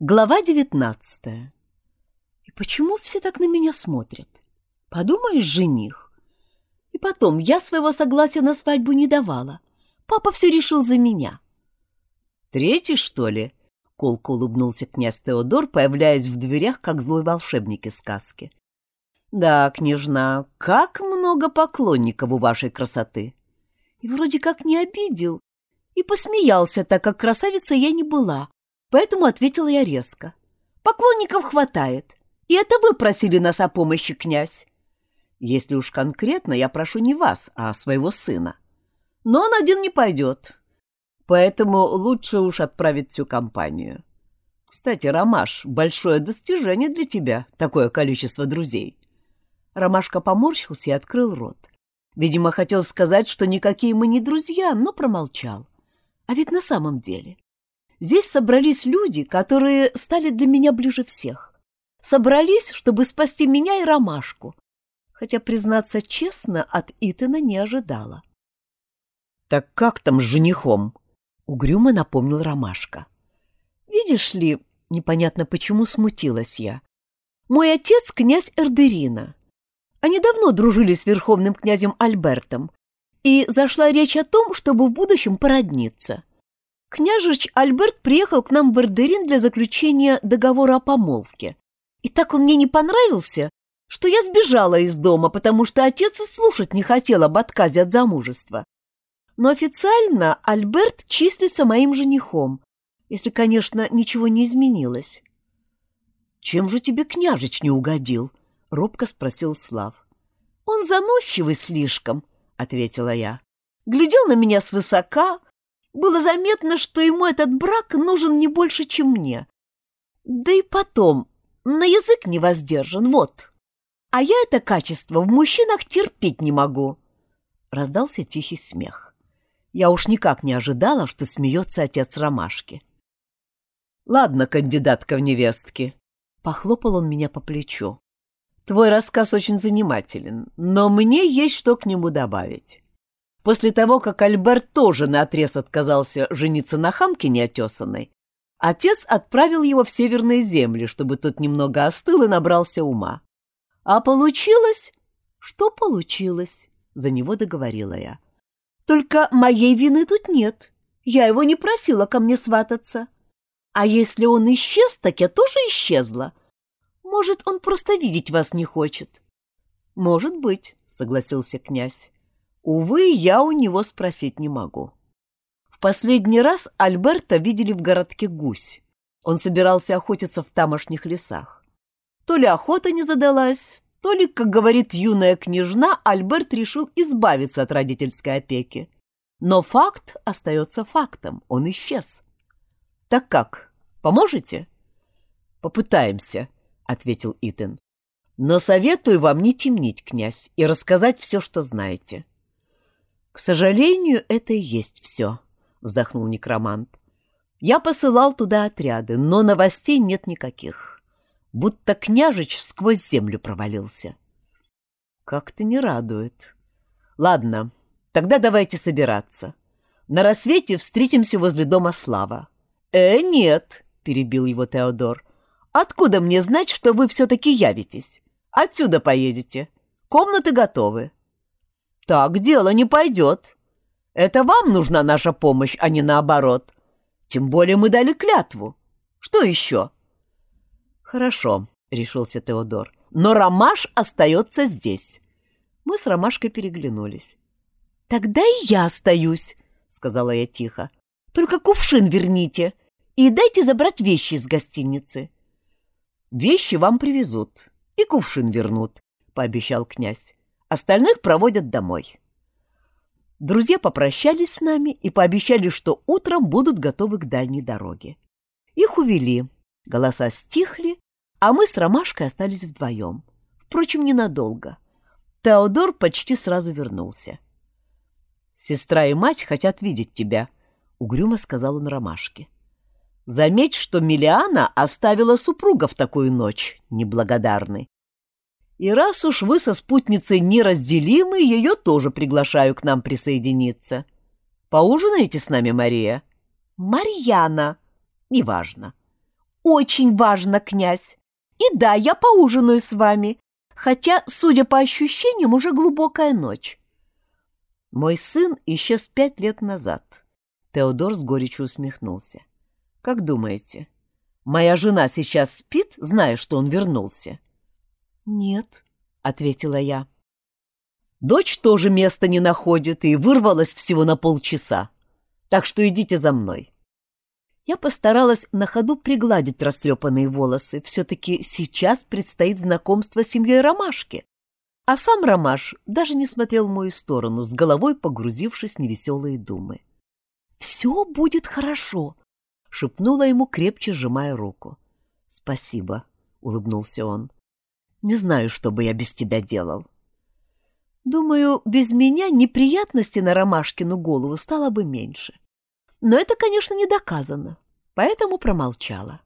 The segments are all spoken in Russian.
Глава девятнадцатая. И почему все так на меня смотрят? Подумаешь, жених. И потом, я своего согласия на свадьбу не давала. Папа все решил за меня. Третий, что ли? Колко улыбнулся князь Теодор, появляясь в дверях, как злой волшебник из сказки. Да, княжна, как много поклонников у вашей красоты. И вроде как не обидел, и посмеялся, так как красавица я не была, Поэтому ответила я резко. Поклонников хватает. И это вы просили нас о помощи, князь. Если уж конкретно, я прошу не вас, а своего сына. Но он один не пойдет. Поэтому лучше уж отправить всю компанию. Кстати, Ромаш, большое достижение для тебя, такое количество друзей. Ромашка поморщился и открыл рот. Видимо, хотел сказать, что никакие мы не друзья, но промолчал. А ведь на самом деле Здесь собрались люди, которые стали для меня ближе всех. Собрались, чтобы спасти меня и Ромашку. Хотя, признаться честно, от Итана не ожидала. «Так как там с женихом?» — угрюмо напомнил Ромашка. «Видишь ли, непонятно почему смутилась я. Мой отец — князь Эрдерина. Они давно дружили с верховным князем Альбертом, и зашла речь о том, чтобы в будущем породниться. Княжич Альберт приехал к нам в Эрдерин для заключения договора о помолвке. И так он мне не понравился, что я сбежала из дома, потому что отец и слушать не хотел об отказе от замужества. Но официально Альберт числится моим женихом, если, конечно, ничего не изменилось. «Чем же тебе княжич не угодил?» — робко спросил Слав. «Он заносчивый слишком», — ответила я. «Глядел на меня свысока, было заметно, что ему этот брак нужен не больше, чем мне. Да и потом, на язык не воздержан, вот. А я это качество в мужчинах терпеть не могу. Раздался тихий смех. Я уж никак не ожидала, что смеется отец Ромашки. «Ладно, кандидатка в невестки», — похлопал он меня по плечу. «Твой рассказ очень занимателен, но мне есть что к нему добавить. После того, как Альберт тоже наотрез отказался жениться на хамке неотесанной, отец отправил его в северные земли, чтобы тот немного остыл и набрался ума. А получилось? Что получилось? За него договорила я. Только моей вины тут нет. Я его не просила ко мне свататься. А если он исчез, так я тоже исчезла. Может, он просто видеть вас не хочет? Может быть, согласился князь. Увы, я у него спросить не могу. В последний раз Альберта видели в городке Гусь. Он собирался охотиться в тамошних лесах. То ли охота не задалась, то ли, как говорит юная княжна, Альберт решил избавиться от родительской опеки. Но факт остается фактом, он исчез. Так как, поможете? Попытаемся, — ответил Итан. Но советую вам не темнить, князь, и рассказать все, что знаете. «К сожалению, это и есть все», — вздохнул некромант. «Я посылал туда отряды, но новостей нет никаких. Будто княжич сквозь землю провалился». «Как-то не радует. Ладно, тогда давайте собираться. На рассвете встретимся возле дома Слава». «Э, нет», — перебил его Теодор. «Откуда мне знать, что вы все-таки явитесь? Отсюда поедете. Комнаты готовы». Так дело не пойдет. Это вам нужна наша помощь, а не наоборот. Тем более мы дали клятву. Что еще? Хорошо, решился Теодор. Но Ромаш остается здесь. Мы с Ромашкой переглянулись. Тогда и я остаюсь, сказала я тихо. Только кувшин верните и дайте забрать вещи из гостиницы. Вещи вам привезут и кувшин вернут, пообещал князь. Остальных проводят домой. Друзья попрощались с нами и пообещали, что утром будут готовы к дальней дороге. Их увели, голоса стихли, а мы с Ромашкой остались вдвоем. Впрочем, ненадолго. Теодор почти сразу вернулся. «Сестра и мать хотят видеть тебя», — угрюмо сказал он Ромашке. «Заметь, что Миллиана оставила супруга в такую ночь, неблагодарный. И раз уж вы со спутницей неразделимы, ее тоже приглашаю к нам присоединиться. Поужинаете с нами, Мария? Марьяна. Неважно. очень важно, князь. И да, я поужинаю с вами, хотя, судя по ощущениям, уже глубокая ночь. Мой сын исчез пять лет назад. Теодор с горечью усмехнулся. Как думаете, моя жена сейчас спит, зная, что он вернулся? Нет, ответила я. Дочь тоже места не находит и вырвалась всего на полчаса. Так что идите за мной. Я постаралась на ходу пригладить растрепанные волосы. Все-таки сейчас предстоит знакомство с семьей Ромашки. А сам Ромаш даже не смотрел в мою сторону, с головой погрузившись в невеселые думы. «Все будет хорошо», — шепнула ему, крепче сжимая руку. «Спасибо», — улыбнулся он. «Не знаю, что бы я без тебя делал». Думаю, без меня неприятности на Ромашкину голову стало бы меньше. Но это, конечно, не доказано, поэтому промолчала.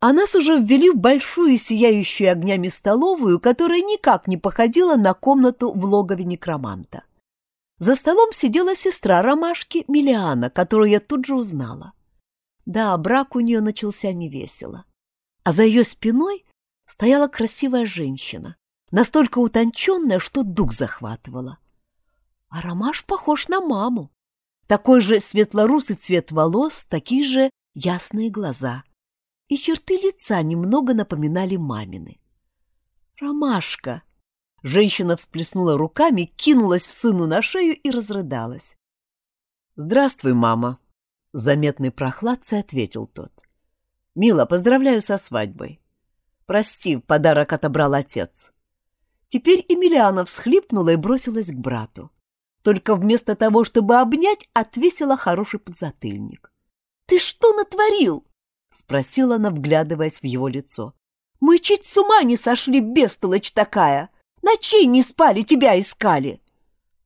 А нас уже ввели в большую сияющую огнями столовую, которая никак не походила на комнату в логове некроманта. За столом сидела сестра Ромашки, Миллиана, которую я тут же узнала. Да, брак у нее начался невесело. А за ее спиной стояла красивая женщина, настолько утонченная, что дух захватывала. А Ромаш похож на маму. Такой же светлорусый цвет волос, такие же ясные глаза и черты лица немного напоминали мамины. «Ромашка!» Женщина всплеснула руками, кинулась сыну на шею и разрыдалась. «Здравствуй, мама!» — заметный прохладцей ответил тот. «Мила, поздравляю со свадьбой. Прости, подарок отобрал отец». Теперь Эмилиана всхлипнула и бросилась к брату. Только вместо того, чтобы обнять, отвесила хороший подзатыльник. «Ты что натворил?» — спросила она, вглядываясь в его лицо. «Мы чуть с ума не сошли, бестолочь такая! Ночей не спали, тебя искали!»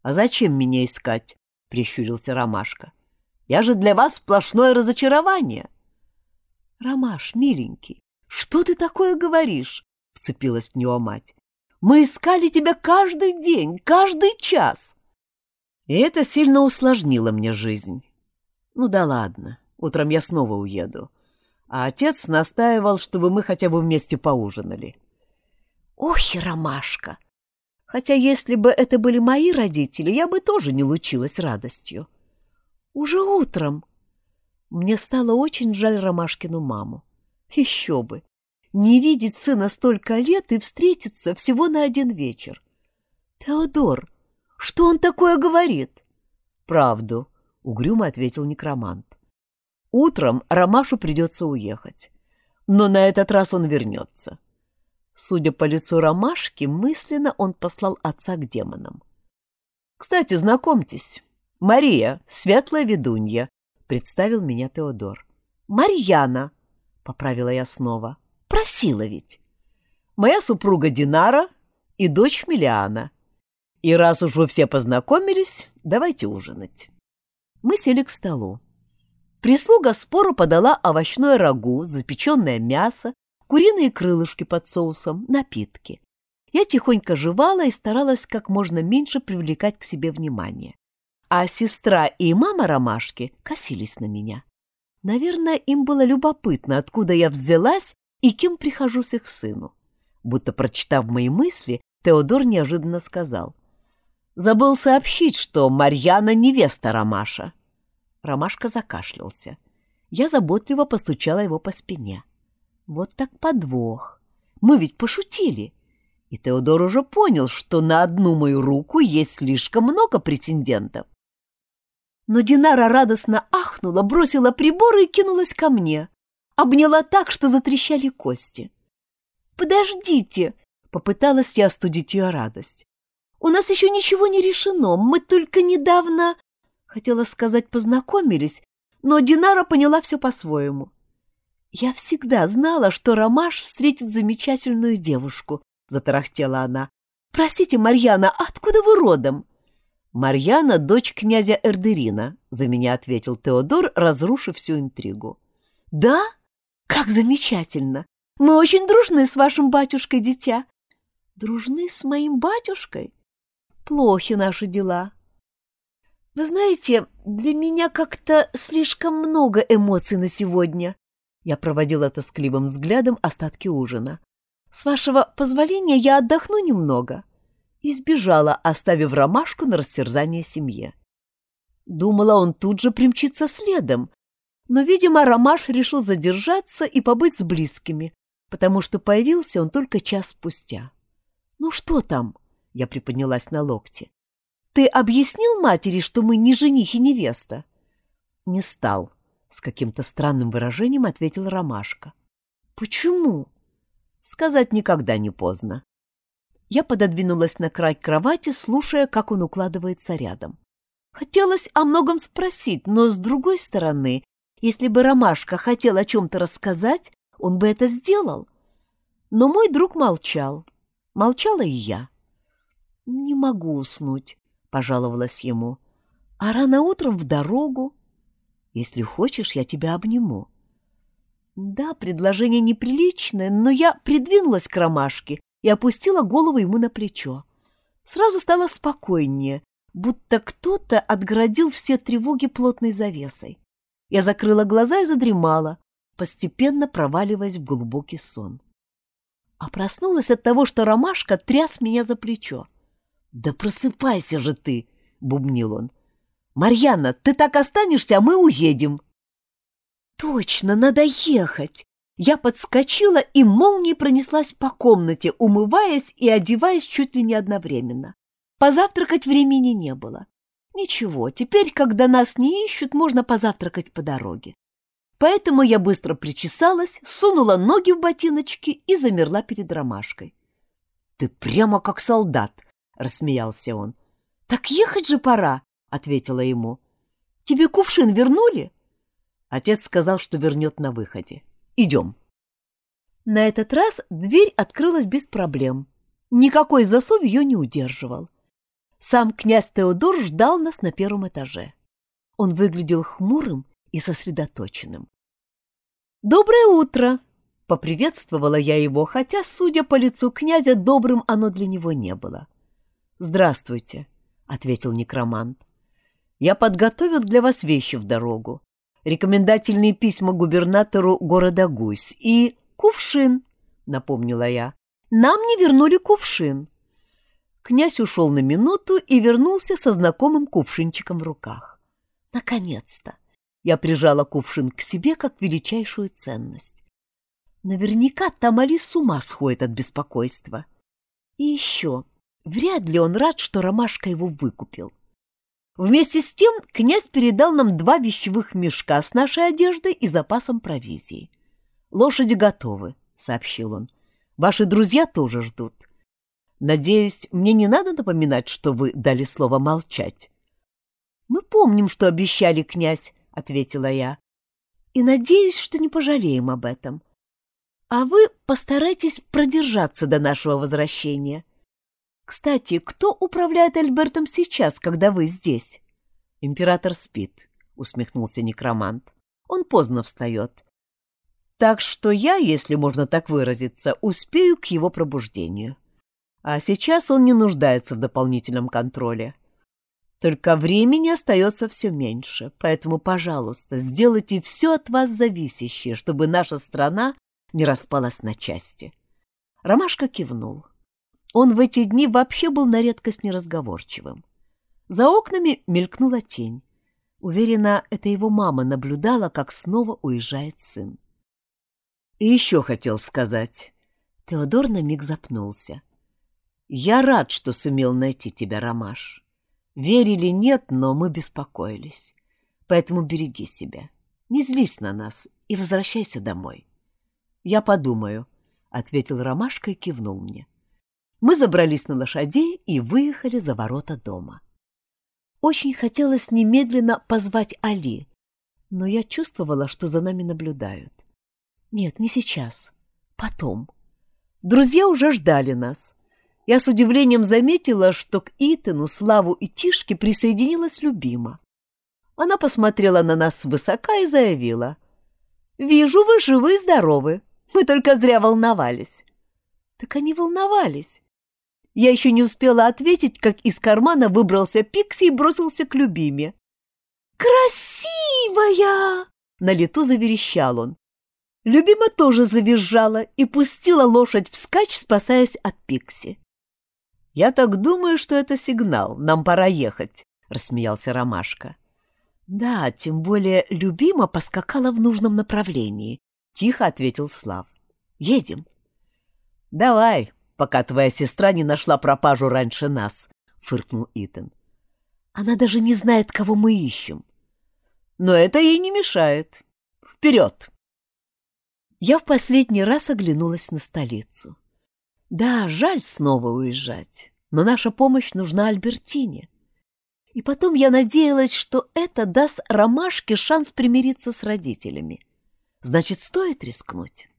«А зачем меня искать?» — прищурился Ромашка. «Я же для вас сплошное разочарование!» «Ромаш, миленький, что ты такое говоришь?» — вцепилась в него мать. «Мы искали тебя каждый день, каждый час!» И это сильно усложнило мне жизнь. Ну да ладно, утром я снова уеду а отец настаивал, чтобы мы хотя бы вместе поужинали. Ох, ромашка! Хотя если бы это были мои родители, я бы тоже не лучилась радостью. Уже утром. Мне стало очень жаль Ромашкину маму. Еще бы! Не видеть сына столько лет и встретиться всего на один вечер. Теодор, что он такое говорит? Правду, — угрюмо ответил некромант. Утром Ромашу придется уехать. Но на этот раз он вернется. Судя по лицу Ромашки, мысленно он послал отца к демонам. «Кстати, знакомьтесь, Мария, светлая ведунья», — представил меня Теодор. «Марьяна», — поправила я снова, — «просила ведь». «Моя супруга Динара и дочь Миллиана. И раз уж вы все познакомились, давайте ужинать». Мы сели к столу. Прислуга спору подала овощное рагу, запеченное мясо, куриные крылышки под соусом, напитки. Я тихонько жевала и старалась как можно меньше привлекать к себе внимание. А сестра и мама ромашки косились на меня. Наверное, им было любопытно, откуда я взялась и кем прихожусь их сыну. Будто прочитав мои мысли, Теодор неожиданно сказал. «Забыл сообщить, что Марьяна — невеста Ромаша». Ромашка закашлялся. Я заботливо постучала его по спине. Вот так подвох. Мы ведь пошутили. И Теодор уже понял, что на одну мою руку есть слишком много претендентов. Но Динара радостно ахнула, бросила приборы и кинулась ко мне. Обняла так, что затрещали кости. «Подождите!» — попыталась я остудить ее радость. «У нас еще ничего не решено. Мы только недавно...» Хотела сказать, познакомились, но Динара поняла все по-своему. «Я всегда знала, что Ромаш встретит замечательную девушку», — затарахтела она. «Простите, Марьяна, откуда вы родом?» «Марьяна — дочь князя Эрдерина», — за меня ответил Теодор, разрушив всю интригу. «Да? Как замечательно! Мы очень дружны с вашим батюшкой, дитя». «Дружны с моим батюшкой? Плохи наши дела. Вы знаете, для меня как-то слишком много эмоций на сегодня. Я проводила тоскливым взглядом остатки ужина. «С вашего позволения я отдохну немного». И сбежала, оставив ромашку на растерзание семье. Думала, он тут же примчится следом, но, видимо, Ромаш решил задержаться и побыть с близкими, потому что появился он только час спустя. «Ну что там?» — я приподнялась на локте. «Ты объяснил матери, что мы не жених и невеста?» «Не стал», — с каким-то странным выражением ответил Ромашка. «Почему?» «Сказать никогда не поздно». Я пододвинулась на край кровати, слушая, как он укладывается рядом. Хотелось о многом спросить, но, с другой стороны, если бы Ромашка хотел о чем-то рассказать, он бы это сделал. Но мой друг молчал. Молчала и я. «Не могу уснуть», — пожаловалась ему. «А рано утром в дорогу. Если хочешь, я тебя обниму». Да, предложение неприличное, но я придвинулась к ромашке и опустила голову ему на плечо. Сразу стало спокойнее, будто кто-то отгородил все тревоги плотной завесой. Я закрыла глаза и задремала, постепенно проваливаясь в глубокий сон. А проснулась от того, что ромашка тряс меня за плечо. «Да просыпайся же ты!» — бубнил он. «Марьяна, ты так останешься, а мы уедем!» «Точно, надо ехать!» Я подскочила и молнией пронеслась по комнате, умываясь и одеваясь чуть ли не одновременно. Позавтракать времени не было. Ничего, теперь, когда нас не ищут, можно позавтракать по дороге. Поэтому я быстро причесалась, сунула ноги в ботиночки и замерла перед ромашкой. — Ты прямо как солдат, — рассмеялся он. — Так ехать же пора, — ответила ему. — Тебе кувшин вернули? Отец сказал, что вернет на выходе. Идем. На этот раз дверь открылась без проблем. Никакой засов ее не удерживал. Сам князь Теодор ждал нас на первом этаже. Он выглядел хмурым и сосредоточенным. «Доброе утро!» — поприветствовала я его, хотя, судя по лицу князя, добрым оно для него не было. «Здравствуйте», — ответил некромант. «Я подготовил для вас вещи в дорогу. Рекомендательные письма губернатору города Гусь и кувшин», — напомнила я. «Нам не вернули кувшин». Князь ушел на минуту и вернулся со знакомым кувшинчиком в руках. Наконец-то! Я прижала кувшин к себе как величайшую ценность. Наверняка Тамали с ума сходит от беспокойства. И еще, вряд ли он рад, что Ромашка его выкупил. Вместе с тем князь передал нам два вещевых мешка с нашей одеждой и запасом провизии. «Лошади готовы», — сообщил он. «Ваши друзья тоже ждут. Надеюсь, мне не надо напоминать, что вы дали слово молчать. Мы помним, что обещали, князь, ответила я. И надеюсь, что не пожалеем об этом. А вы постарайтесь продержаться до нашего возвращения. Кстати, кто управляет Альбертом сейчас, когда вы здесь? Император спит, усмехнулся некромант. Он поздно встает. Так что я, если можно так выразиться, успею к его пробуждению. А сейчас он не нуждается в дополнительном контроле. Только времени остается все меньше, поэтому, пожалуйста, сделайте все от вас зависящее, чтобы наша страна не распалась на части. Ромашка кивнул. Он в эти дни вообще был на редкость неразговорчивым. За окнами мелькнула тень. Уверена, это его мама наблюдала, как снова уезжает сын. И еще хотел сказать. Теодор на миг запнулся. — я рад, что сумел найти тебя, Ромаш. Верили нет, но мы беспокоились. Поэтому береги себя. Не злись на нас и возвращайся домой. Я подумаю, — ответил Ромашка и кивнул мне. Мы забрались на лошадей и выехали за ворота дома. Очень хотелось немедленно позвать Али, но я чувствовала, что за нами наблюдают. Нет, не сейчас. Потом. Друзья уже ждали нас я с удивлением заметила, что к Итану, Славу и Тишке присоединилась Любима. Она посмотрела на нас свысока и заявила. «Вижу, вы живы и здоровы. Мы только зря волновались». Так они волновались. Я еще не успела ответить, как из кармана выбрался Пикси и бросился к Любиме. «Красивая!» — на лету заверещал он. Любима тоже завизжала и пустила лошадь вскачь, спасаясь от Пикси. «Я так думаю, что это сигнал. Нам пора ехать», — рассмеялся Ромашка. «Да, тем более Любима поскакала в нужном направлении», — тихо ответил Слав. «Едем». «Давай, пока твоя сестра не нашла пропажу раньше нас», — фыркнул Итан. «Она даже не знает, кого мы ищем». «Но это ей не мешает. Вперед!» Я в последний раз оглянулась на столицу. Да, жаль снова уезжать, но наша помощь нужна Альбертине. И потом я надеялась, что это даст Ромашке шанс примириться с родителями. Значит, стоит рискнуть.